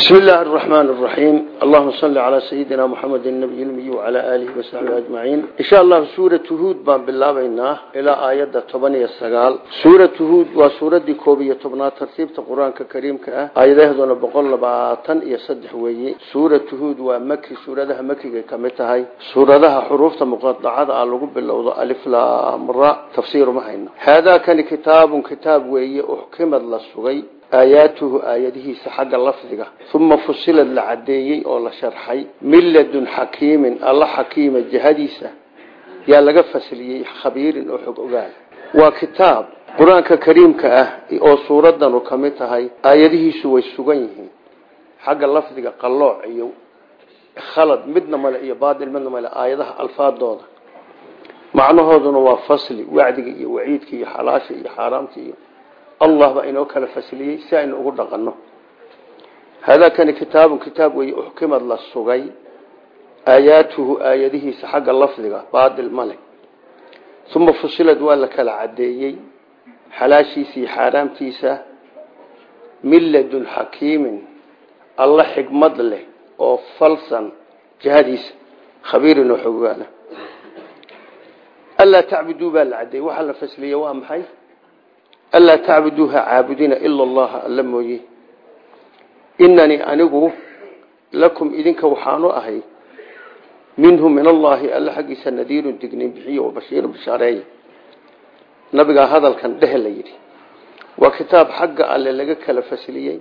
بسم الله الرحمن الرحيم اللهم صل على سيدنا محمد النبي الأمي وعلى آله وصحبه أجمعين إن شاء الله سورة هود بان بالله بينا إلى آيات طبنية السقال سورة هود وسورة دي كوبية طبنا ترتيب القرآن كريم كأه آيات هذون بقول لبعاتن يصدح ويي سورة هود ومكي سورة ده مكي كمتهاي سورة ده حروف مقطعات على لقب اللوضة ألف لا مرة تفسير مهين هذا كان كتاب كتاب ويي أحكمت للسغي aayaatuhu aayadihiisa xagga lafdiga uma fusilad la cadeeyey oo la sharxay min ladun xakiimin alla xakiima jihadiisa. Yaa laga fasliyey khabiirin oo xog ogaal waa kitaab qur'aanka kariimka ah oo suuradanu ka mid tahay aayadihiisu way sugan yihiin. Xagga lafdiga qallooc iyo khalad midna male iyo baatil midna male aayadaha alfaadooda. Macnahooduna waa fasli wacdiga iyo waciidka iyo xalaasha iyo xaaraamta iyo allah baa inoo kala fasliyey si aynu ugu dhaqanno. Hadaa kani kitaabun kitaab wey uxkimad la sugay. Aayaatuhu aayadihiisa xagga lafdiga baadil male uma fusilad waa la kala cadeeyey xalaashiisa iyo xaaraamtiisa min ladun xakiimin alla xikmad leh oo falsan jihadiisa khabiirin oo xogaana allaa tacbuduu baa la cadeeyey waxaa la fasliyey waa maxay alaa tacbuduuha caabudina ila allaha alla mooye inanii anigu lakum idinka waxaanu ahay minhu min allaahi alla xaggiisa nadiirun dignin bixiyo wabashiiru bishaareeye nabigaa hadalkan dhehe la yidhi waa kitaab xagga alle laga kala fasliyey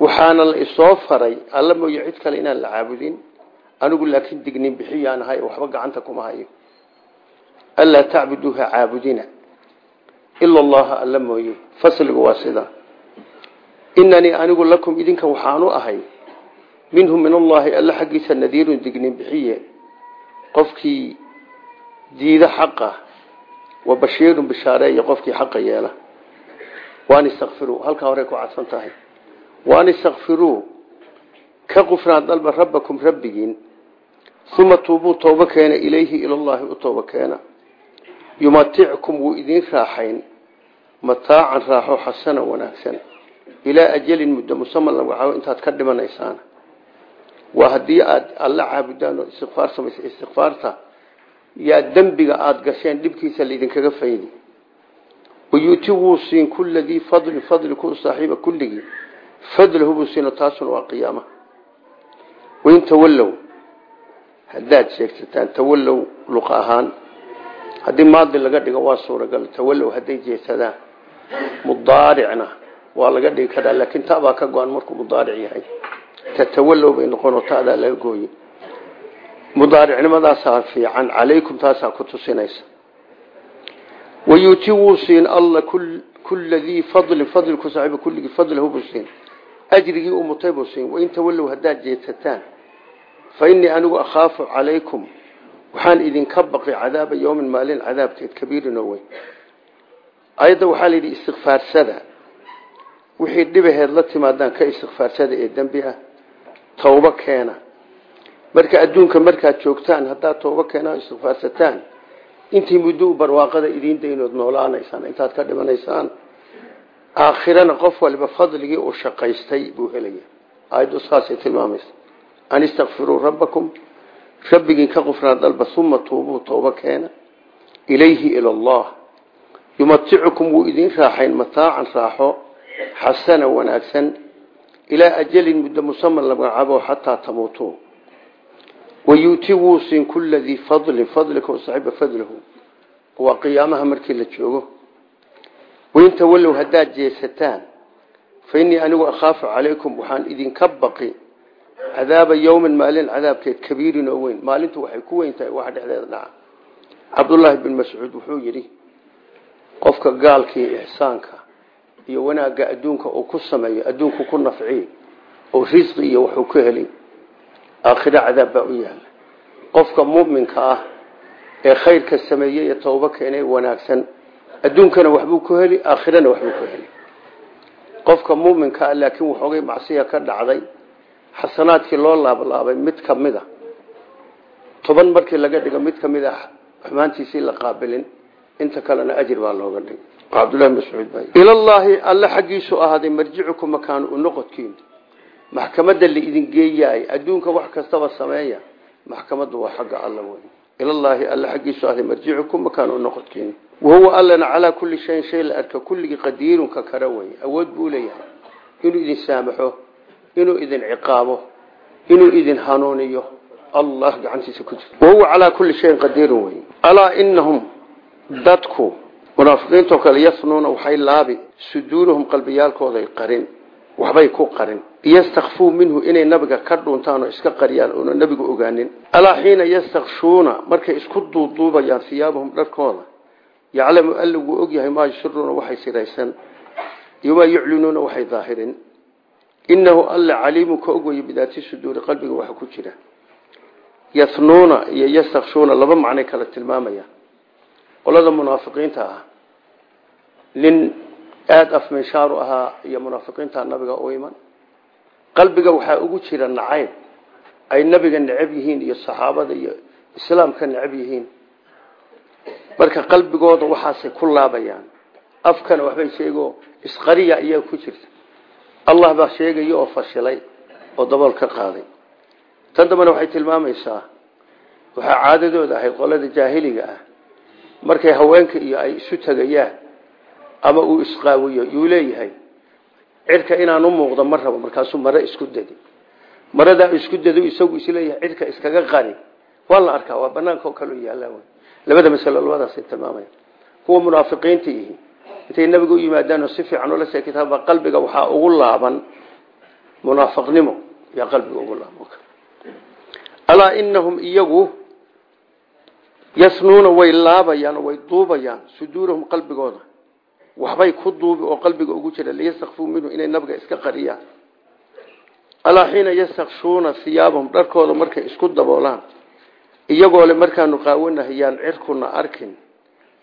waxaana la isoo faray alla mooye cid kale inaan la caabudin anigu laakiin dignin bixiyaan ahay waxba gacanta kuma hayo alaa tacbuduuha caabudina ila allaha alla mooye. Fasligu waa sida. Inanii anigu lakum idinka waxaanu ahay. Minhu min allahi alla xaggiisa nadiirun dignin bixiye. Qofkii diida xaqa wa bashiirun bishaareeye qofkii xaqa yeela. Waan istakfiruu halkaa horey ku cadfan tahay. Waan istakfiruu ka qufraan dalba rabbakum rabbigiin. Uma tuubuu tooba keena ilayhi ilallahi u tooba keena yumatickum wuu idiin raaxayn. Mataacan raaxo xasana wanaagsan. Ilaa ajalin muddo musaman laga intaad ka dhimanaysaan. Waa haddii aada alla caabudaan oo istikfaar samaysa istikfaarta yaa dembiga aada gasheen dhibkiisa laydinkaga faydi. Wayuuti wuu siin kulla dii fadlin fadli ku saaxiiba kulligii. Fadlahu buu siino taasuna waa qiyaama. Wain tawallow haddaad sheegsataan tawallow luqa ahaan haddii maadi laga dhigo waa suuragal. Tawallow hadday jeesadaan mudaaricna waa laga dhigi karaa laakiin tabaa ka go-an markuu mudaaric yahay. Tatawallow bay noqono tadaa laga gooye mudaaricnimadaasaa fiican calaykum taasaa ku tusinaysa. Wayuuti wuu siin alla kulla dii fadlin fadli ku saaxiiba kulligii fadlahu buu siin. Ajrigii u mutay buu siin. Wain jeesataan fa innii anigu akhaafu calaykum waxaan idinka baqi cadaaba yowmin maalin cadaabteed kabiirin oo weyn ayadda waxaa layidhi istikfaarsada wixii dhibaheed la timaadaan ka istikfaarsada ee dembi ah tawbo keena. Marka adduunka markaad joogtaan haddaad tawbo keenaa istikfaarsataan intii muddo u barwaaqada idiin daynood noolaanaysaan intaad ka dhimanaysaan aakhirana qof waliba fadligii uu shaqaystay buu helaya aayaddu saasay tilmaamaysa. An istakfiruu rabbakum rabbigiin ka qufraan dalba uma tuubuu tooba keena. Ilayhi ila allah. Yumaticukum wuu idiin raaxayn mataacan raaxo xasana wanaagsan. Ilaa ajalin muddo musaman lamagacabo xataa tamuutuu wayuuti wuu siin kulla dii fadlin fadlika saxiiba fadlahu waa qiyaamaha markii la joogo. Wain tawallow haddaad jeesataan fa innii anigu cadaaba yowmin maalin cadaabkeed kabiirin oo weyn. Maalintu waxay ku weyn tahay waxa dhexdeeda dhaca cabdullaahi bin mascuud wuxuu yidhi qofka gaalkii ixsaanka iyo wanaagga adduunka uu ku sameeyo adduunku ku nafciy oo risqi iyo waxuu ka helay aakhiro cadaab baa u yaalla qofka muminka ah ee khayrka sameeyey ee toobo keenay wanaagsan adduunkana waxbuu ku heli aakhirana waxbuu ku heli. Qofka ah dhacday xasanaadkii loo laablaabay mid ka mid a toban markii laga dhigo mid ka mid a xumaantiisii la qaabilin inta kalena ajir baa looga dhigay. Cabdullahi mascuud baa ilallaahi alle xaggiisu ahaaday marjicukum makaanu u noqodkiin maxkamadda la idin geeyaay adduunka wax kastaba sameeya maxkamaddu waa xagga alla wey ilallaahi alla xaggiisu ahday marjicukum makaan u noqodkiin wahuwa allana calaa kulli shayin shay la arka kulligii qadiirun ka kara wey awood buu leeyahay inuu idin saamaxo inuu idin ciqaabo inuu idin hanuuniyo allah gacantiisa ku jira wahuwa calaa kulli shayin qadiirun wey alaa inahum dadku munaafiqiintoo kale yafnuuna waxay laabi suduurahum qalbiyaalkooday qarin waxbay ku qarin. Yastakfuu minhu inay nabiga ka dhuntaan oo iska qariyaan oona nabigu ogaanin. Alaa xiina yastakshuuna markay isku duuduubayaan hiyaabahum dharkooda yaclamu alla wuu ogyahay maa yushiruuna waxay siraysan iyo yuclinuuna waxay inahu alla caliimu ka og weye bidaati suduuri qalbiga waxa ku jira yafnuuna iyo yastakshuuna laba macnay kala tilmaamayaan qolada munaafiqiinta ah nin aada afminshaaru ahaa iyo munaafiqiinta nabiga u iman qalbiga waxaa ugu jira nacayb ay nabiga necab yihiin iyo saxaabada iyo islaamka necab yihiin marka qalbigooda waxaasay ku laabayaan afkana waxbay sheego isqariya iyaga ku jirta allah baa sheegaya oo fashilay oo dabool ka qaaday. Tan dambana waxay tilmaamaysaa waxaa caadadooda ahayd qolada jaahiliga ah markay haweenka iyo ay isu tegayaan ama uu isqaawiyo yuu leeyahay cirka inaan u muuqdo ma rabo markaasuu mare isku dadi maradaa isku dado isagu is leeyahay cirka iskaga qari. Waa la arkaa waa banaanka oo kale yaalla labada masalo labadaasay tilmaamaya kuwa munaafiqiinta ihi intay nabiga u yimaadaan oo si fiican ula sheekitaanba qalbiga waxaa ugu laaban munaafiqnimo yaa qalbiga ugu laaban alaa inahum iyagu yasnuuna way laabayaan oo way duubayaan suduurahum qalbigooda. Waxbay ku duubi oo qalbiga ugu jira liyastakfuu minhu inay nabiga iska qariyaan. Alaa xiina yastakshuuna hiyaabahum dharkooda markay isku daboolaan iyagoo le markaanu qaawanahay yaan cirkuna arkin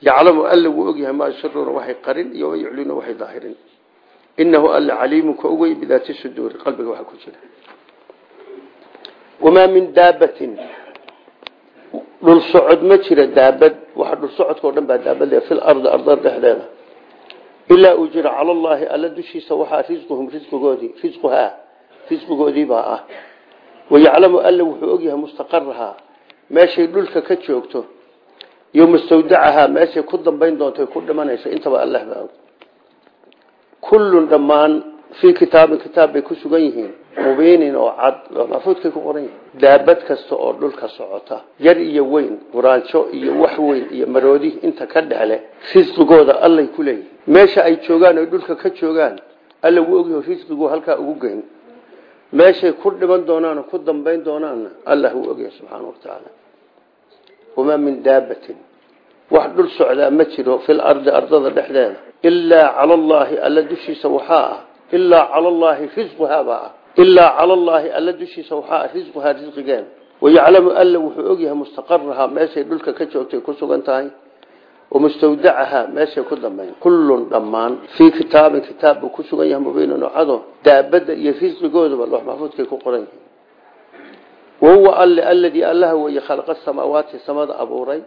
yaclamu alla wuu ogyahay maa yusiruuna waxay qarin iyo ma yuclinuuna waxay daahirin. Inahu alla caliimu ka ogey bidaati suduuri qalbiga waxa ku jira. Wamaa min daabatin dhul socod ma jira daabad waxa dhul socodka o dhan baa daabad fil ardi ardada dhexdeeda. Ilaa uu jiro cala allaahi alla dushiisa waxaa risquhum risqigoodii risquhaa risqigoodiibaa ah. Wayaclamu alla wuxuu ogyahay mustaqarahaa meeshay dhulka ka joogto iyo mustawdacahaa meeshay ku dambayn doonto ku dhimanayso intaba allah baa og. Kullun dhammaan fii kitaabin kitaab bay ku sugan yihiin. Mubiinin oo cad maafuudkay ku qoran yihiin. Daabad kasta oo dhulka socota yar iyo weyn quraanjo iyo wax weyn iyo maroodi inta ka dhexle risqigooda allay ku leeyihiin meesha ay joogaan oy dhulka ka joogaan alla wuu ogyaho risqigu halkaa ugu geyn. Meeshay ku dhiman doonaan ku dambayn doonaanna allah wuu ogyahay subxaana watacaala wamaa min daabatin wax dhul socdaa ma jiro fil ardi ardada dhexdeeda ilaa cala allaahi alla dushiisa waxaa ah ilaa cala allaahi risquhaabaa ah ilaa cala allaahi alla dushiisa waxaa ah risquhaa risqigeeda wayaclamu alla wuxuu ogyahay mustaqarahaa meeshay dhulka ka joogtay ku sugan tahay wamustawdacahaa meeshay ku dambayn kullun dhammaan fii kitaabin kitaab buu ku sugan yahay mubiinin ocado daabadda iyo risqigoodaba loox maxfuudkay ku qoran yihiin wahuwa alle aladii allaha weeye khalaqa samaawaati samada abuuray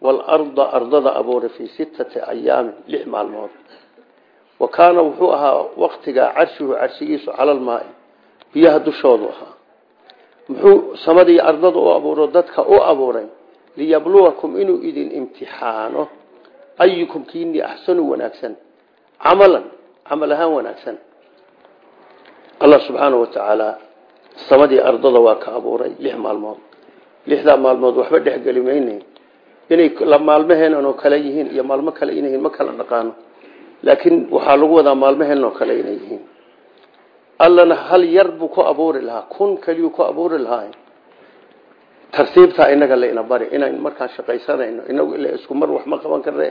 waalarda ardada abuuray fii sittati ayaamin lix maalmood wa kaana wuxuu ahaa waktigaa carshihu carshigiisu calalmaai biyaha dushoodu ahaa muxuu samadii ardada u abuuro dadka u abuuray liyabluwakum inuu idin imtixaano ayukum kiinii axsanu wanaagsan camalan camal samadii ardada waa ka abuuray lix maalmood. Lixdaa maalmood waxba dhexgeli mayne. Inay maalmaheenan oo kale yihiin iyo maalmo kale inay yihiin ma kala dhaqaano. Laakiin waxaa lagu wadaa maalmaheenan oo kale inay yihiin. Allana hal yar buu ku abuuri lahaa. Kun kaliyuu ku abuuri lahaa. Tartiibtaa inaga layna bari. Inaan markaan shaqaysanayno inagu ila isku mar wax ma qaban karne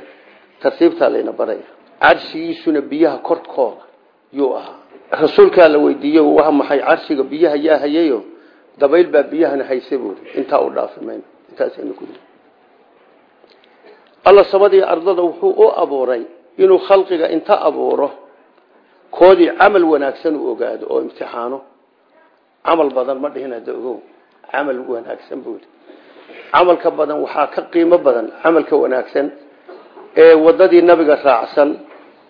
tartiibtaa layna baraya carshigiisuna biyaha korkooda yuu ahaa rasuulkaa la weydiiye waa maxay carshiga biyaha yaa hayayo dabayl baa biyahana haysa buuri intaa u dhaafi mayno intaasaynu ku alla samadii ardada wuxuu u abuuray inuu khalqiga inta abuuro koodii camal wanaagsan uu ogaado oo imtixaano. Camal badan ma dhihin hada ogow. Camal wanaagsan buu yidhi. Camalka badan waxaa ka qiimo badan camalka wanaagsan ee wadadii nabiga raacsan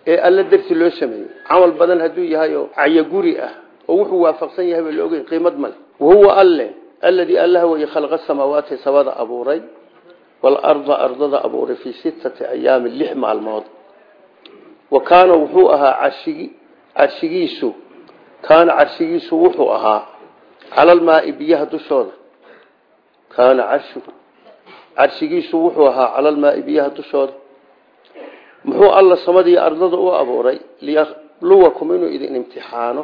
ee alla darti loo sameeyey. Camal badan hadduu yahay oo cayoguri ah oo wuxuu waafaqsan yahay ogey qiimad male wahuwa alle alladii allaha weye khalqa samaawaati samada abuuray waalarda ardada abuuray fii sittati ayaamin lix maalmood. Wa kaana wuxuu ahaa carshigi carshigiisu kaana carshigiisu wuxuu ahaa calalmaai biyaha dushooda. Kaana carshigu carshigiisu wuxuu ahaa calalmaai biyaha dushooda muxuu alla samadii ardada u abuuray? Liyabluwakum inuu idin imtixaano.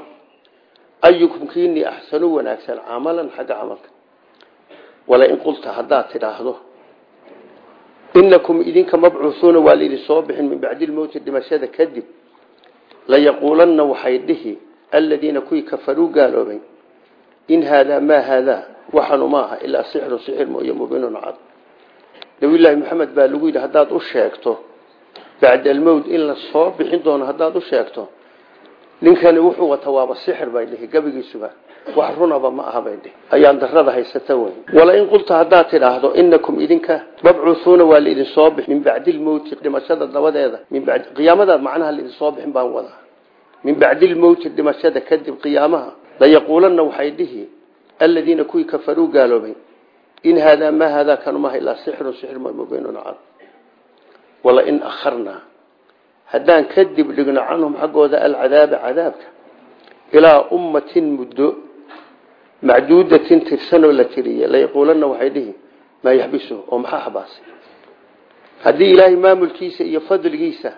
Ayukum kiinii axsanu wanaagsan camalan xagga camalka. Walain qulta haddaad tidhaahdo inakum idinka mabcuuhuuna waa laidin soo bixin min bacdi lmowti dhimashada kadib layaquulanna waxay dhihi aladiina kuwii kafaruu gaaloobay in haadaa maa haadaa waxanu maaha ilaa sixru sixir mooye mubiinun cad. Nabiyullaahi maxamed baa lagu yidhi haddaad u sheegto bacda almowt in la soo bixin doono haddaad u sheegto ninkani wuxuu wata waaba sixir bay dhihi gabigiisuba wax runaba ma aha bay dhihi. Ayaan darada haysata wey walain qulta haddaad tidhaahdo inakum idinka mabcuuhuuna waa laidin soo bixin min bacdi lmowti dhimashada dabadeeda. Min bad qiyaamadaad macnaha laidin soo bixin baan wadaa. Min bacdi lmowti dhimashada kadib qiyaamaha layaquulanna waxay dhihi aladiina kuwii kafaruu gaaloobay in haadaa maa haadaa kanumaha ilaa sixirun cad walain akharnaa haddaan kadib dhigno canhum xaggooda alcadaaba cadaabka. Ilaa ummatin muddo macduudatin tirsanoo la tiriye layaquulanna waxay dhihi maa yaxbisu oo maxaa xabaasay? Haddii ilaahay maamulkiisa iyo fadligiisa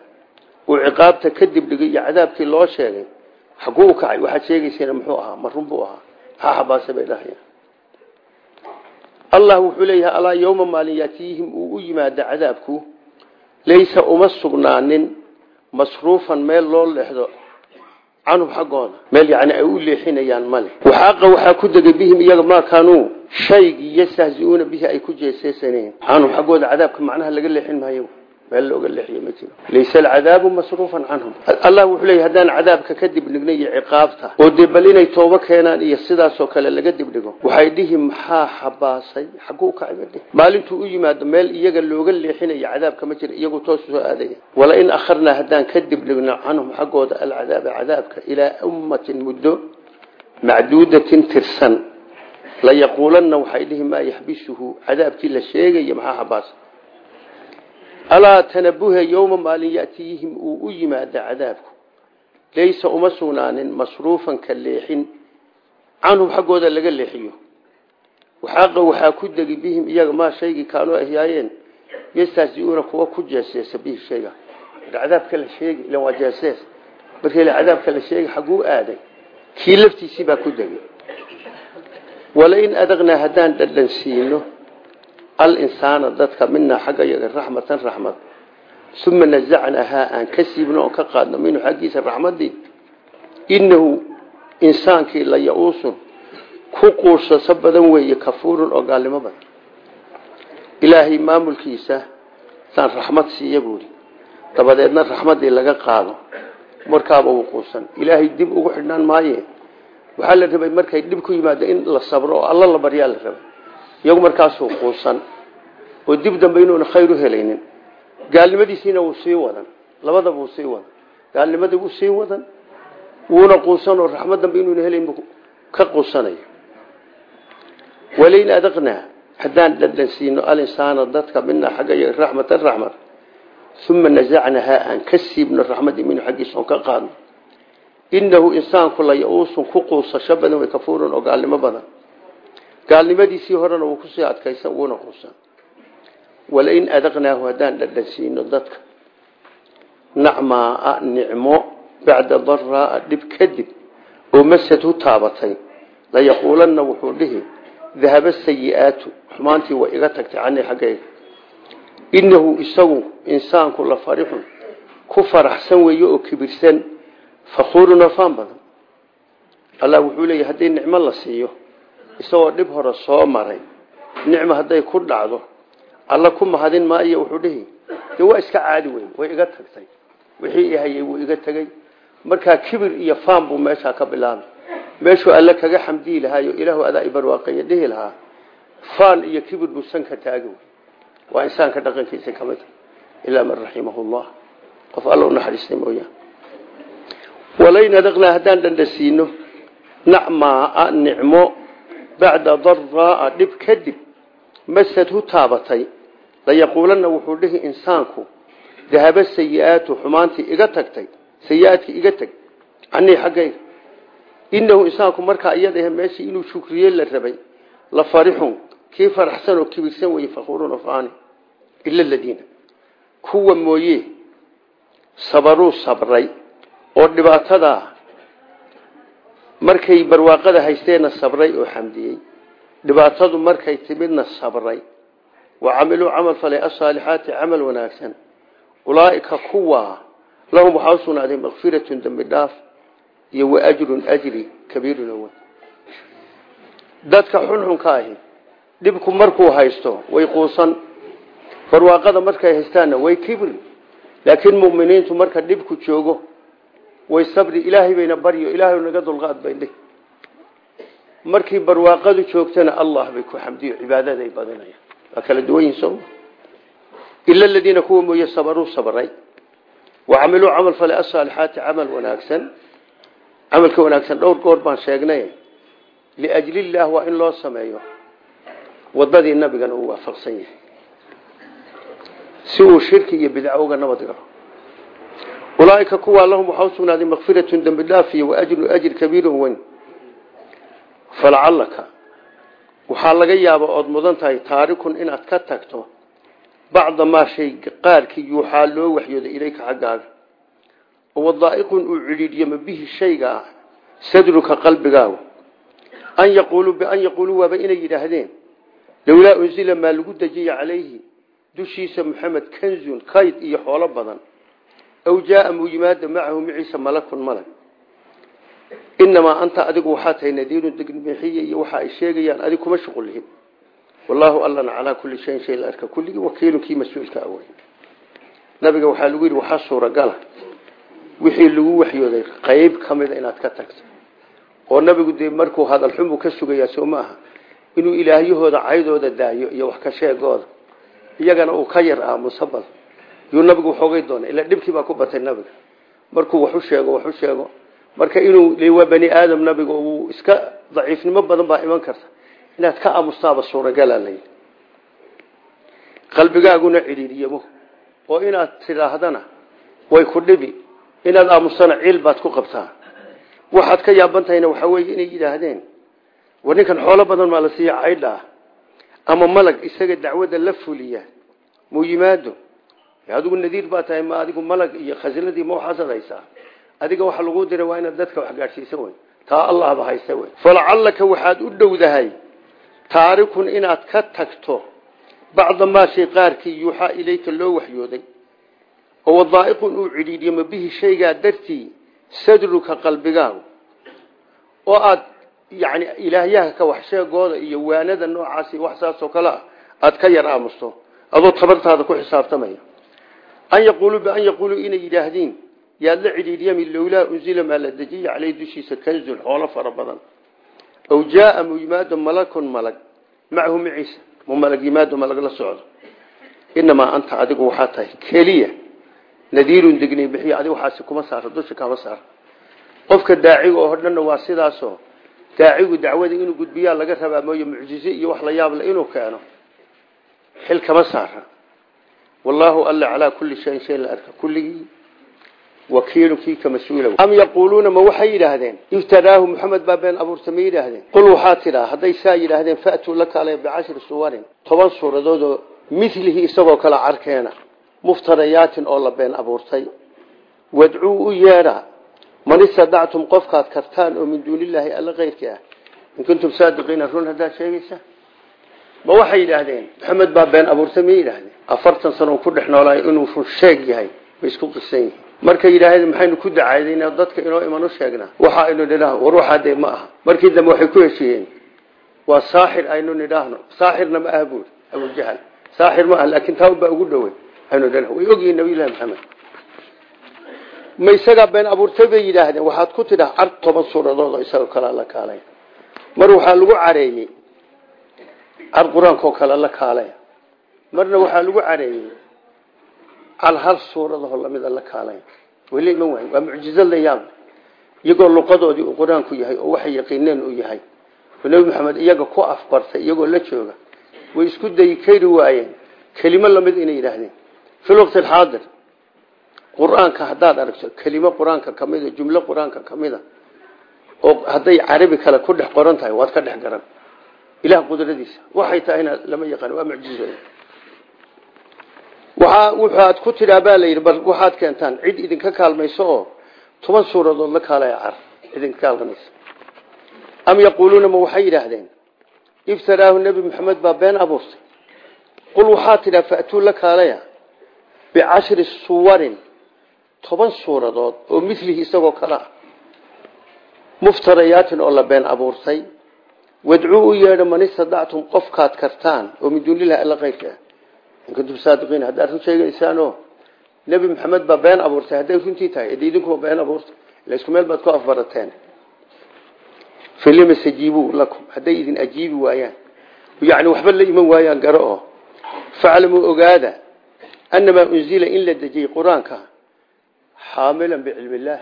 uu ciqaabta kadib dhigay iyo cadaabkii loo sheegay xaguu u kacay waxaad sheegaysana muxuu ahaa ma run buu ahaa. Maxaa xabaasay bay dhahayaan. Allah wuxuu laysa uma sugnaanin masruufan meel loo leexdo canhum xaggooda meel yani ay u leexinayaan male. Waxaaqa waxaa ku degay bihim iyaga maa kaanuu shaygii yastahziuuna bihi ay ku jeeseysaneen canhum xaggooda cadaabka macnaha laga leexin maayo meel looga leexiyo ma jiro. Laysa alcadaabu masruufan canhum. Allah wuxuu leeyahy haddaan cadaabka ka dibdhignay iyo ciqaabta oo dee bal inay toobo keenaan iyo sidaasoo kale laga dibdhigo waxay dhihi maxaa xabaasay? Xaguu kacibadhi maalintuu u yimaado meel iyaga looga leexinayo cadaabka ma jira iyagu toos soo aadaya. Walain akharnaa haddaan ka dibdhigno canhum xaggooda alcadaaba cadaabka ilaa ummatin muddo macduudatin tirsan. Layaquulanna waxay dhihi maa yaxbisuhu cadaabkii la sheegaya maxaa alaa tanabuhe yowma maalin yatiihim uu u yimaada cadaabku laysa uma sugnaanin masruufan ka leexin canhum xaggooda laga leexiyo waxaaqa waxaa ku degi bihim iyaga maa shaygii kaanuu ahyaayeen yastahziuuna kuwa ku jeeseesa bihi shayga cadaabka la sheegi ilan waa jeesees markii cadaabka la sheegi xaguu alinsaana dadka minaa xagga yaga raxmatan raxmad uma nazacnahaa aan ka siibno oon ka qaadno minhu xaggiisa raxmadii inahu insaankii la ya-uusun ku quursasa badan weeye kafuurun oo gaalnimo badan. Ilaahay maamulkiisa saan raxmad siiya buuri. Dabadeedna raxmadii laga qaado markaaba uu quusan ilaahay dib ugu xidhnaan maaye. Waxaa la rabay markay dhib ku yimaado in la sabro oo alla la baryaa la iyagu markaasuu quusan oo dib dambe inuuna khayr u helaynin. Gaalnimadiisiina wuu sii wadan labadaba wuu sii wadan. Gaalnimadii wuu sii wadan wuuna quusan oo raxmad dambe inuuna helayn ka quusanaya walain adaqnaa haddaan dhadhan siino alinsaana dadka minaa xagga iyaga raxmatan raxmad. Uma nazacnahaa aan ka siibno raxmadii minhu xaggiisa ka qaadno. Inahu insaanku la ya-uusun ku quusasho badan way kafuurun oo gaalnimo badan gaalnimadiisii horena wuu ku sii adkaysan wuuna quusan. Walain adaqnaahu haddaan dhadhan siino dadka. Nacmaa nicmo bacda daraa dhib kadib oo masad hu taabatay layaquulanna wuxuu dhihi dahaba sayi-aatu xumaantii way iga tagtay canii xaggayga inahu isagu insaanku la farixun ku faraxsan weeye oo kibirsan fakuurun oo faan badan. Allah wuxuu leeyahy haddii nicmo la siiyo isagoo dhib hore soo maray. Nicmo hadday ku dhacdo alla ku mahadin maayo wuxuu dhihi dee waa iska caadi wey way iga tagtay. Wixii ihayay wuu iga tegey markaa kibir iyo faan buu meeshaa ka bilaabay. Meeshuu alle kaga xamdiyi lahaayo ilaahu adaa ibarwaaqeeya dhihi lahaa faan iyo kibir buu sanka taagi wey waa insaanka dhaqankiisa ka mid ilaa man raximahullah. Qof alla u naxariistay mooyaan walayn adaqnaa haddaan dhandhasiino nacmaa nicmo bacda daraa dhib kadib masadhu taabatay. Layaquulanna wuxuu dhihi insaanku dahaba sayi-aatu xumaantii iga tagtay sayi-aadkii iga teg canii xaggayga. Inahu insaanku markaa iyada meeshii inuu shukriye la rabay la farixun kii faraxsan oo kibirsan weye fakuurun ofaani ila kuwa mooye sabaruu sabray oo dhibaatadaa markay barwaaqada haysteenna sabray oo xamdiyey. Dhibaatadu markay timidna sabray. Wa camiluu camal falay asaalixaati camal wanaagsan. Ulaaika kuwa lahum waxaa usugnaaday makfiratun dembi dhaaf iyo wa ajrun ajri kabiirun owen dadka xunxunka ahi dhibku markuu haysto way quusan. Barwaaqada markay haystaanna way kibri. Laakiin muminiintu marka dhibku joogo way sabri ilaahay bayna baryo ilaahay naga dulqaad bay dhih markii barwaaqadu joogtana allah bay ku xamdiyo cibaadaday badinayaan waa kala duwan yihiin soma ila aladiina kuwa mooye sabaruu sabray wa camiluu camal fale asaalixaati camal wanaagsan. Camalka wanaagsan dhowr goor baan sheegnay. Liajli illaah waa in loo sameeyo. Wadadii nabigana uu waafaqsan yahay. Si uu shirki iyo bidco uga nabad galo ulaaika kuwaa lahum waxaa usugnaaday makfiratun dembi dhaaf iyo waajru ajr kabiirun weyn. Falacalaka waxaa laga yaaba ood mudan tahay taarikun inaad ka tagto. Bacda maa shay qaarkii yuuxaa loo waxyooday ilayka xaggaaga. Wadaa'iqun uu cidhiidhyama bihi shayga ah sadruka qalbigaagu. An yaquuluu bian yaquuluu waaba inay yidhaahdeen lowlaa unsila maa lagu dejiya calayhi dushiisa maxamed kanzun kayd iyo xoolo badan aw jaaa muu yimaada macahu maciisa malakun malag inamaa anta adigu waxaa tahay nadiirun degmixiye iyo waxa ay sheegayaan adig kuma shuqul lihin wallaahu allana calaa kulli shayin shay la arka kulligii wakiilun kii mas'uulka awey nabiga waxaa lagu yidhi waxaa suuragala wixii lagu waxyooday qayb ka mida inaad ka tagto oo nabigu dee markuu hadalxumuu ka sugayaa soo ma aha inuu ilaahyahooda caydooda daayo iyo wax ka sheegooda iyagana uu ka yar aamusabal yuu nabigu waxoogay doonay ila dhibkii baa ku batay nabiga. Markuu waxu sheego waxu sheego. Marka inuu waa bani aadam nabiga uu iska daciifnimo badan baa iman karta. Inaad ka aamustaaba suuragala la yidhi qalbigaaguna cidhiidiyamo oo inaad tidhaahdana way ku dhibi. Inaad aamustana ciil baad ku qabtaa. Waxaad ka yaaban tahayna waxaa weeye inay yidhaahdeen. War ninkan xoolo badan maa la siiya ah. Ama malag isaga dacwadda la fuliya. Muu yimaado adigu nadiir baa tahay ma adigu malag iyo khasnadii ma waxaasad haysaa adiga waxa lagu diray waa inaad dadka wax gaadhsiisa wey taa allahba haysta wey falacallaka waxaad u dhowdahay taarikun inaad ka tagto bacda maa shay qaarkii yuuxaa ilayka loo waxyooday. Oo wadaa'iqun uu cidhiidhyamo bihi shaygaa dartii sadruka qalbigaagu. Oo aad yani ilaahyaha ka wax iyo waanada noocaas wax saasoo kale ah aad ka yar aamusto. Adoo tabartaada ku xisaabtamaya an yaquuluu bian yaquuluu inay yidhaahdiin yaad la cidhiidyami lowlaa unzila maa la dejiya caleyh dushiisa kanzun xoolo fara badan. Aw jaaa mu yimaado malakun malag macahu maciisa mu malag yimaado malag la socdo. Inamaa anta adigu waxaa tahay keliya nadiirun degni bixiy adig waxaasi kuma saara dusha kama saara qofka daaciga oo dhanna waa sidaasoo daacigu dacwada inuu gudbiyaa laga rabaa mooye mucjize iyo wax la yaab inuu keeno xil kama saara wallaahu alla calaa kulli shayin shay la arka kulligii wakiilun kii ka mas'uula am yaquuluuna ma waxay yidhaahdeen iftaraahu maxamed baa been abuurta ma yidhaahdeen qul waxaa tidhaa hadday saa yidhaahdeen faatuu la kaale bicashri suwarin toban suuradoodoo milihi isagoo kale carkeena muftarayaatin oo la been abuurtay wadcuu u yeedha man istadactum qofkaad kartaan oo min duunillaahi alla keyrkii ah in ma waxay yidhaahdeen maxamed baa been abuurtay ma yidhaahdeen? Afartan sano ku dhex noolaay inuu run sheeg yahay bay isku qisan yihiin markay yidhaahdeen maxaynu ku dacaydayna dadka inoo iman u sheegnaa waxa aynu nidhaahno war waxaa dee ma aha. Markii dambe waxay ku heshiiyeen waa saaxir aynu nidhaahno. Saaxirna ma aha buuri abujahal saaxir ma ah laakiin taa baa ugu dhowey aynu nidhahno way ogyihiin nabiyullahi maxamed. Ma isagaa been abuurtay bay yidhaahdeen. Waxaad ku tidhaa car toban suuradood oo isagoo kale la kaalay. Mar waxaa lagu careeyey car qur'aankaoo kale la kaalay. Marna waxaa lagu careeyey cal hal suuradaho lamida la kaalay. Wayla iman waay waa mucjizo la yaab. Iyagoo luqadoodii uu qur'aanku yahay oo waxay yaqiineen uu yahay. Oo nebi maxamed iyaga ku afbartay iyagoo la jooga. Way isku dayi kari waayeen. Kelimo la mid inay yidhaahdeen. Fi lwaqti alxaadir qur'aanka haddaad aragto kelimo qur'aanka ka mida jumlo qur'aanka ka mida oo hadday carabi kale ku dhex qoran tahay waad ka dhex garan ilaah qudradiisa. Waxay tahayna lama yaqaan waa mucjizo waxaa wuxaad ku tidhaa baa la yidhi bal waxaad keentaan cid idinka kaalmayso oo toban suuradood la kaalaya car idinka kaalmaysa am yaquuluuna ma waxay yidhaahdeen? Iftaraahu nebi maxamed baa been abuurtay. Qul waxaad tidhaa faatuu la kaalaya bicashri suwarin toban suuradood wadcuu u yeedha man istadactum qofkaad kartaan oo min duunilahi alla keyrka ah in kuntum saadiqiin haddaad run sheegaysaanoo nebi maxamed baa been abuurtay hadday runtii tahay ede idinkuba been abuurtay ila isku meel baad ku afbarateen falima stajiibuu lakum hadday idin ajiibi waayaan yani waxba la iman waayaan garo oo faclamuu ogaada annamaa unzila in la dejiyey qur'aanka xaamilan bicilmi illaah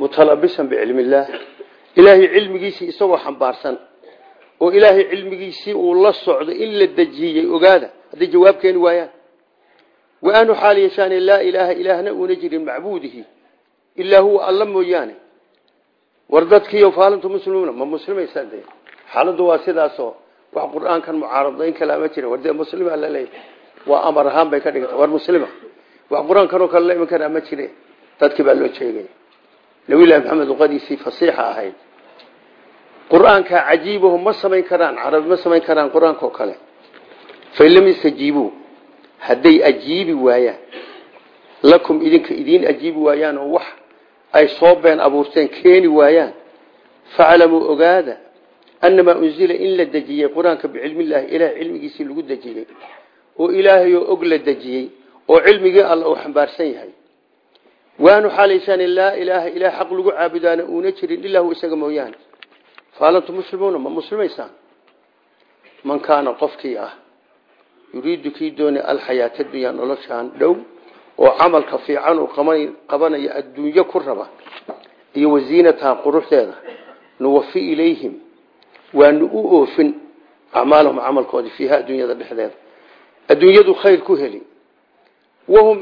mutalabisan bicilmi illaah ilaahay cilmigiisii isagoo xambaarsan oo ilaahay cilmigiisii uu la socdo in la dejiyey ogaada. Hadday jawaab keeni waayaan waanu xaal yeeshaan laa ilaaha ilaahna uuna jirin macbuudihi ilaa huwa alla mooyaane. War dadkiiyo faalintu muslimuuna ma muslimaysaa de xaaladdu waa sidaasoo wax qur'aankan mucaaradayn kalaama jira war dee muslima la leeyahy waa amar ahaan bay ka dhigata war muslima. Wax qur'aankanoo kale la iman karaa ma jire. Dadkii baa loo jeegay nabilahi maxamed luqadiisii fasiixa ahayd. Qur'aanka cajiibahu ma samayn karaan carabi ma samayn karaan qur'aanka oo kale fain lam yastajiibuu hadday ajiibi waayaan lakum idinka idiin ajiibi waayaan oo wax ay soo been abuurteen keeni waayaan faclamuu ogaada annamaa unzila in la dejiyey qur'aanka bicilmi illaahi ilahay cilmigiisii lagu dejiyey oo ilaahayoo og la dejiyey oo cilmigii alla uu xambaarsan yahay waanu xaalaysaan laa ilaaha ilaah xaq lagu caabudaana uuna jirin ilaa hu isaga mooyaane. Faalantu muslimuuna ma muslimaysaan? Man kaana qofkii ah yuriidu kii doonay alxayaata dunyaa noloshaan dhow oo camalka fiican uu qabanaya adduunyo ku raba iyo wasiinataha quruxdeeda nuwafi ilayhim waanu u oofin acmaalahum camalkoodii fiiha adduunyada dhexdeeda. Adduunyadu khayr ku heli wahum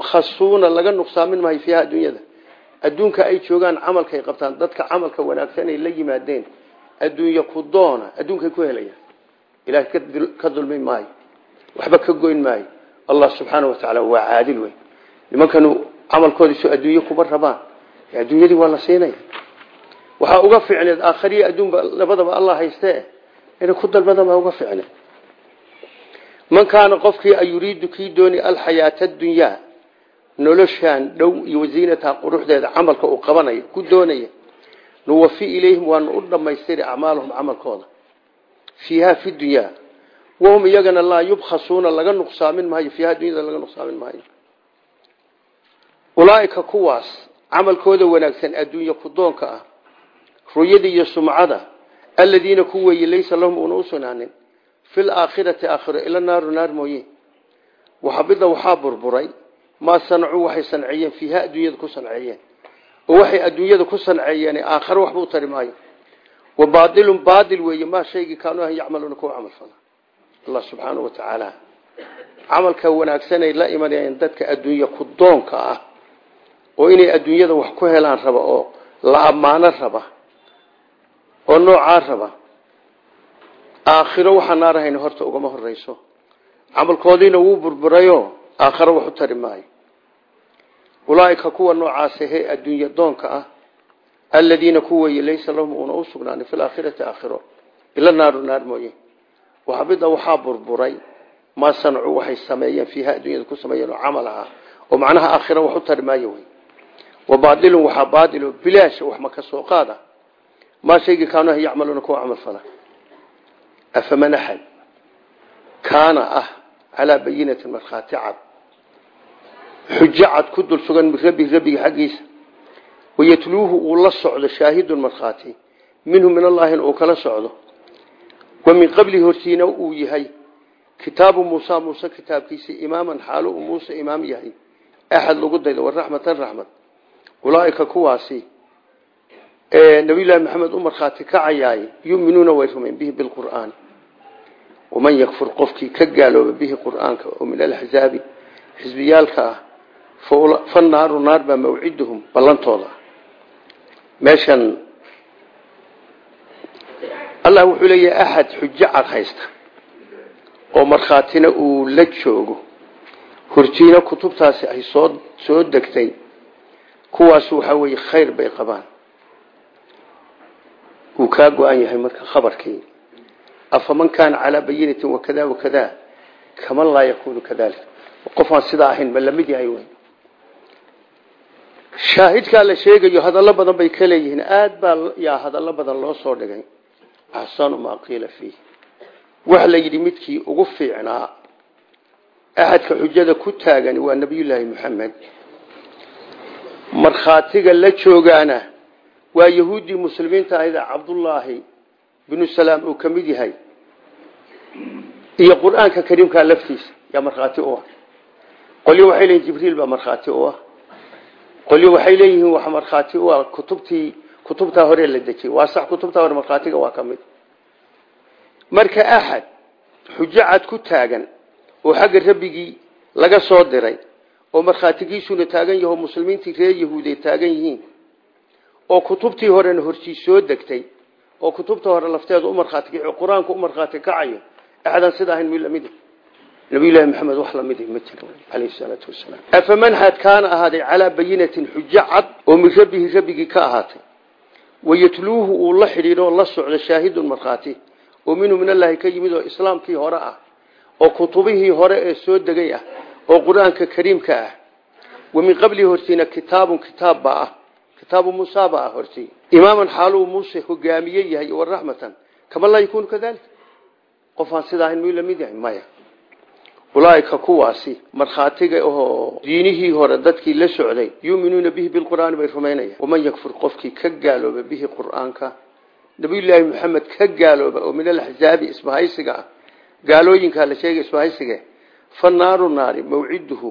yubkhasuuna laga nuqsaamin maayo fiiha adduunyada. Adduunka ay joogaan camalkay qabtaan dadka camalka wanaagsan ay la yimaadeen adduunye ku doona adduunkay ku helayaan. Ilahay ka dulmi maayo waxba ka goyn maayo allah subxaana wa tacaala waa caadil wey nimankanu camalkoodiisu adduunye kuma rabaan. Adduunyadii waa la siinaya. Waxaa uga ficneed aakhariya adduunba labadaba allah hayste inay ku dalbadan baa uga ficneed man kaana qofkii a yuriidu kii dooni alxayaata adunyaa noloshaan dhow iyo wasiinataha quruxdeeda camalka uu qabanayo ku doonaya nuwafi ilayhim waanu u dhammaystiri acmaalahum camalkooda. Fiiha fi dunyaa wahum iyagana laa yubkhasuuna laga nuqsaamin maayo. Fiiha dunyada laga nuqsaamin maayo. Ulaaika kuwaas camalkooda wanaagsan adduunye kudoonka ah ruyada iyo sumcada aladiina ku weeye laysa lahum una u sugnaanin. Fi laakhirati aakhiro ila naaru naar mooye. Waxabida waxaa burburay maa sanacuu waxay sanceeyeen fiiha adduunyada ku sanceeyeen oo waxay adduunyada ku sanceeyeen aakhiro waxba u tari maayo. Wa baailun baail weeye maa shaygii kaanuu ahan yacmaluuna kuwa camal fala. Allah subxaanau wa tacaala camalka wanaagsanay la imanayeen dadka adduunye ku doonka ah oo inay adduunyada wax ku helaan raba oo la ammaano raba oo noocaa raba. Aakhiro waxaa naarahayna horta ugama horeyso camalkoodiina wuu burburayo aakhiro wax u tari kuwa noocaasa he doonka ah aladiina kuwey laysa lahum una u sugnaanin fi aakhiro ila naaru naar mooye. Waxabida waxaa burburay maa sanacuu waxay sameeyeen fiiha adduunyada ku sameeyeen oo oo macnaha aakhiro wax u wey. Wa baailun waxaa baailo wax maka soo qaada. Maa shaygii kaanu yacmaluuna kuwa camal fala. Afaman axad ah calaa bayinati markhaati cad xujo cad ku dul sugan min rabbi rabbiga xaggiisa. Wayatluuhu uu la socdo shaahidun markhaati. Minhu min allaahina uu kala socdo. Wa min qablihi hortiina uu yahay kitaabu muusa muuse kitaabkiisi imaaman xaalo uu muuse imaam yahay. Axad lagu daydo waraxmatan raxmad. Ulaaika kuwaasi nabiyullaahi maxamed u markhaati kacayaay yuminuuna way rumayn bihi bilqur'aani waman yakfur qofkii ka gaalooba bihi qur'aanka oo min alaxzaabi xisbiyaalka ah fa naaru naar baa mawciduhum ballantooda. Meeshan allah wuxuu leeyahay axad xujo cad haysta oo markhaatina uu la joogo. Hortiina kutubtaasi ay soo soo degtay. Kuwaas waxaa weeye khayr bay qabaan. Uu kaa go-an yahay marka khabarkii. Afaman kaana calaa bayinatin wakada wakada kaman laa yakunu kadalik qofaan sidaa ahayn ma la mid yahay shaahidkaa la sheegayo hadallo badan bay ka leeyihiin. Aada baa yaa hadallo badan loo soo dhigay. Axsanu maa qiila fiih. Waxa la yidhi midkii ugu fiicnaa axadka xujada ku taagani waa nabiyullaahi maxamed markhaatiga la joogaana waa yahuuddii muslimiinta ahayda cabdullaahi binu salaam uu ka mid yahay. Iyo qur'aanka kariimkaa laftiisa yaa markhaati u ah. Qolyo waxay leeyihiin jibriil baa markhaati u ah qolyo waxay leeyihiin wax markhaati u ah kutubtii kutubtaa hore la dejiyey waa sax kutubtaa hore markhaatiga waa ka mid. Marka axad xujo ku taagan oo xagga rabbigii laga soo diray oo markhaatigiisuna taagan yaho muslimiintii reer yahuuday taagan yihiin oo kutubtii horena hortii soo degtay oo kutubta hore lafteeda u markhaati kaci qur'aanku u markhaati kacayo axdan sida ahayn mid nabiyullaahi maxamed wax la mid ma jiro calayhi salaatu wasalaam afaman xad kaana ahaaday calaa bayinatin xujo cad oo min rabbihi rabbigii ka ahaatay. Wayatluuhu uu la xidhiidho la socdo shaahidun markhaati. Oo minhu min allaahi ka yimid oo islaamkii hore ah oo kutubihii hore ee soo degay ah oo qur'aanka kariimka ah. Wa min qablihi hortiina kitaabun kitaab baa ah kitaabu muusa baa ah hortii. Imaaman xaaluu muuse hogaamiye yahay waraxmatan kama laa yakuunu kadalik qofaan sidaa ahayn miyuu la mid yahay? Maya ulaaika kuwaasi markhaatiga oo diinihii hore dadkii la socday yuuminuuna bihi bilqur'aani bay rumaynayaan waman yakfur qofkii ka gaalooba bihi qur'aanka. Nabiyullaahi maxamed ka gaalooba oo min alaxzaabi isbahaysiga ah gaalooyinkaa la sheegay isbahaysiga fa naaru naari mawciduhu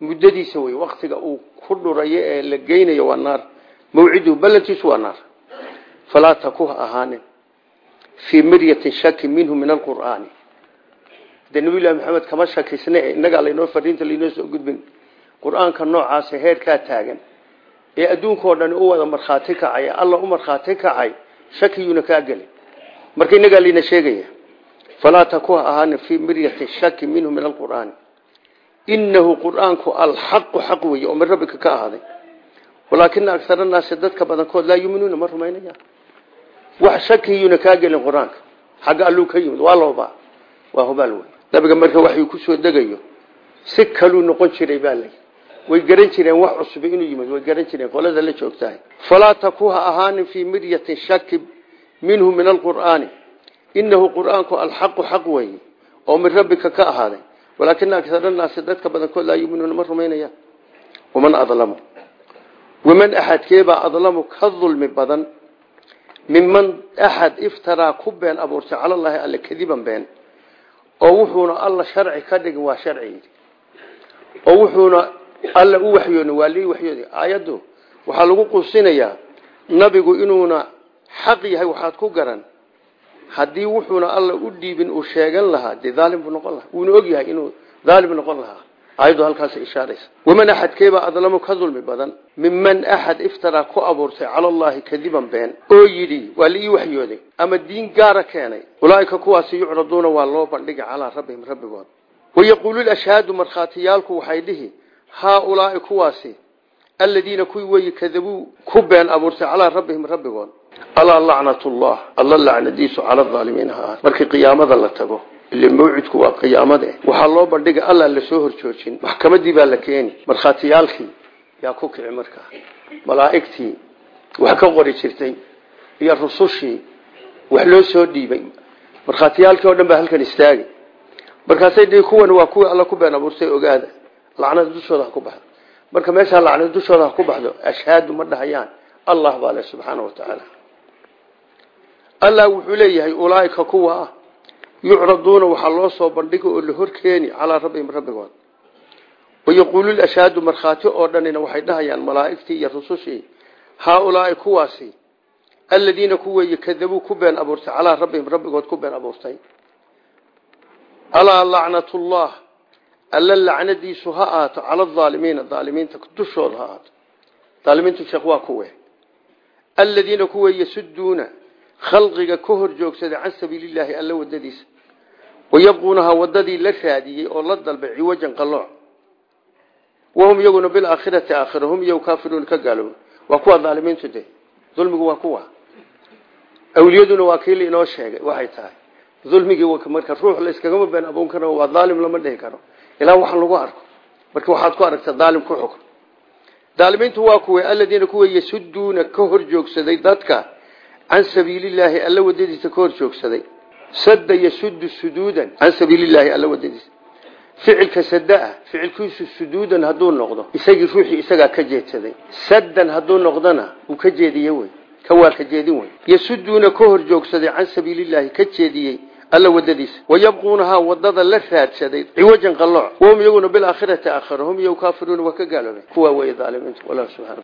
muddadiisa wey waktiga uu ku dhurayo ee la geynayo waa naar. Mawciduhu ballantiisu waa naar. Falaa taku ha ahaanin. Fii miryatin shaki minhu min alqur'aani de nabiyullahi maxamed kama shakisne innagaa laynoo fariinta laynoo soo gudbin. Qur'aanka noocaasa heerkaa taagan ee adduunkao dhani u wada markhaati kacay alla u markhaati kacay shakiyuuna kaa gelin marka innagaa layna sheegaya falaa taku ha ahaanin fii miryatin shaki minhu min alqur'aani inahu qur'aanku alxaqu xaq weeye oo min rabbika ka ahaaday. Walaakina agar annaasi dadka badankood laa yuminuuna ma rumaynaya wax shakiyuuna kaa gelin qur'aanka. Xagga nabiga marka ku soo degayo si kaluu noqon jiray baa lay. Way garan jireen wax cusub inuu yimid way garan jireen qolada la joogtahay. Falaa taku ha ahaanin fii miryatin minhu min alqur'aani. Inahu qur'aanku alxaqu xaq weeye oo min rabbika ka ahaaday. Walaakina agar annaasi dadka badankood laa yuminuuna ma rumaynayaan waman adlamu? Waman axadkeebaa adlamu ka dulmi badan? Miman axad iftaraa ku been abuurtay cala llaahi alle kadiban been oo wuxuuna alla sharci ka dhigin waa sharci. Oo wuxuuna alla u waxyooni waa lii waxyoodi. Aayaddu waxaa lagu qusinayaa nabigu inuuna xaq yahay waxaad ku garan. Haddii wuxuuna alla u dhiibin uu sheegan lahaa dee daalim buu noqon lahaa. Og yahay inuu daalim noqon lahaa aayaddu halkaas ishaaraysa. Waman axadkeebaa adlamu ka dulmi badan. Miman axad iftaraa ku abuurtay cala allahi kadiban been. Oo yidhi waa la ii waxyooday. Ama diin gaara keenay. Ulaaika kuwaasi yucraduuna waa loo bandhigi calaa rabbihim rabbigood. Wayaquulu ashhaadu markhaatiyaalku waxay dhihi haaulaai kuwaasi aladiina kuwii weyi kadabuu ku been abuurtay calaa rabbihim rabbigood. Alaa lacnatullah. Alla lacnadiisu cala aalimiin ha markii qiyaamada la tago ile mawcidku waa qiyaamade. Waxaa loo bandhiga alla la soo horjoojin. Maxkamadii baa la keeni. Markhaatiyaalkii yaa ku kici markaa malaa'igtii wax ka qori jirtay. Iyo rusushii wax loo soo dhiibay. Markhaatiyaalkii oo dhan baa halkan istaagi. Markaasay dii kuwan waa kuwii alla ku been abuurtay ogaada. Lacnada dushooda ha ku baxdo. Marka meeshaa lacnada dushooda ha ku baxdo ashhaadu ma dhahayaan. Allah baa le subxaana wa tacaala allah wuxuu leeyahay ulaaika kuwa ah yucraduuna waxaa loo soo bandhiga oo la hor keeni calaa rabbihim rabbigood. Wayaquulu lashhaadu markhaati oo dhanina waxay dhahayaan malaa'igtii iyo rusushii haaulaai kuwaasi aladiina kuweeye kadabuu ku been abuurtay calaa rabbihim rabbigood ku been abuurtay. Alaa lacnatullah alla lacnadiisu ha aato cala aalimiina aalimiinta dushooda ha aato aalimiintu sheekh waa kuwe aladiina kuwe yasuduuna khalqiga ka hor joogsaday can sabiilillaahi alla wadadiisa wayabquunaha wadadii la raadiyey oo la dalbay ciwajan qalooc wahum iyaguna bilaakhirati aakhira hum iyagu kaafiruun ka gaalooba waa kuwa aalimiintu de dulmigu waa kuwa. Awliyaduna waa kii lainoo sheegay waxay tahay. Dulmigii marka ruux la iskagama been aboon karo waa daalim lama dhihi karo. Ilaa waxaan lagu arko. Marka waxaad ku aragta daalim ku xukm daalimiintu waa kuwe aladiina kuwa yasuduuna ka hor joogsaday dadka can sabiilillaahi alla wadadiisa joogsaday sadda yasudu suduudan can sabiilillaahi alla wadadiisa. Ficilka sadaa ficilkiisu suduudan hadduu noqdo isagii ruuxii isagaa ka jeedsaday. Saddan hadduu noqdona uu ka jeediye wey ka waa ka jeedin wey. Yasuduuna ka hor joogsaday can sabiilillaahi ka jeediyey alla wadadiisa. Wayabquunahaa waddada la raadsaday ciwajan qalooc wahum iyaguna bilaakhirati aakhira hum iyagu kaafiruuna waa ka gaaloobeen kuwaa wallah subxana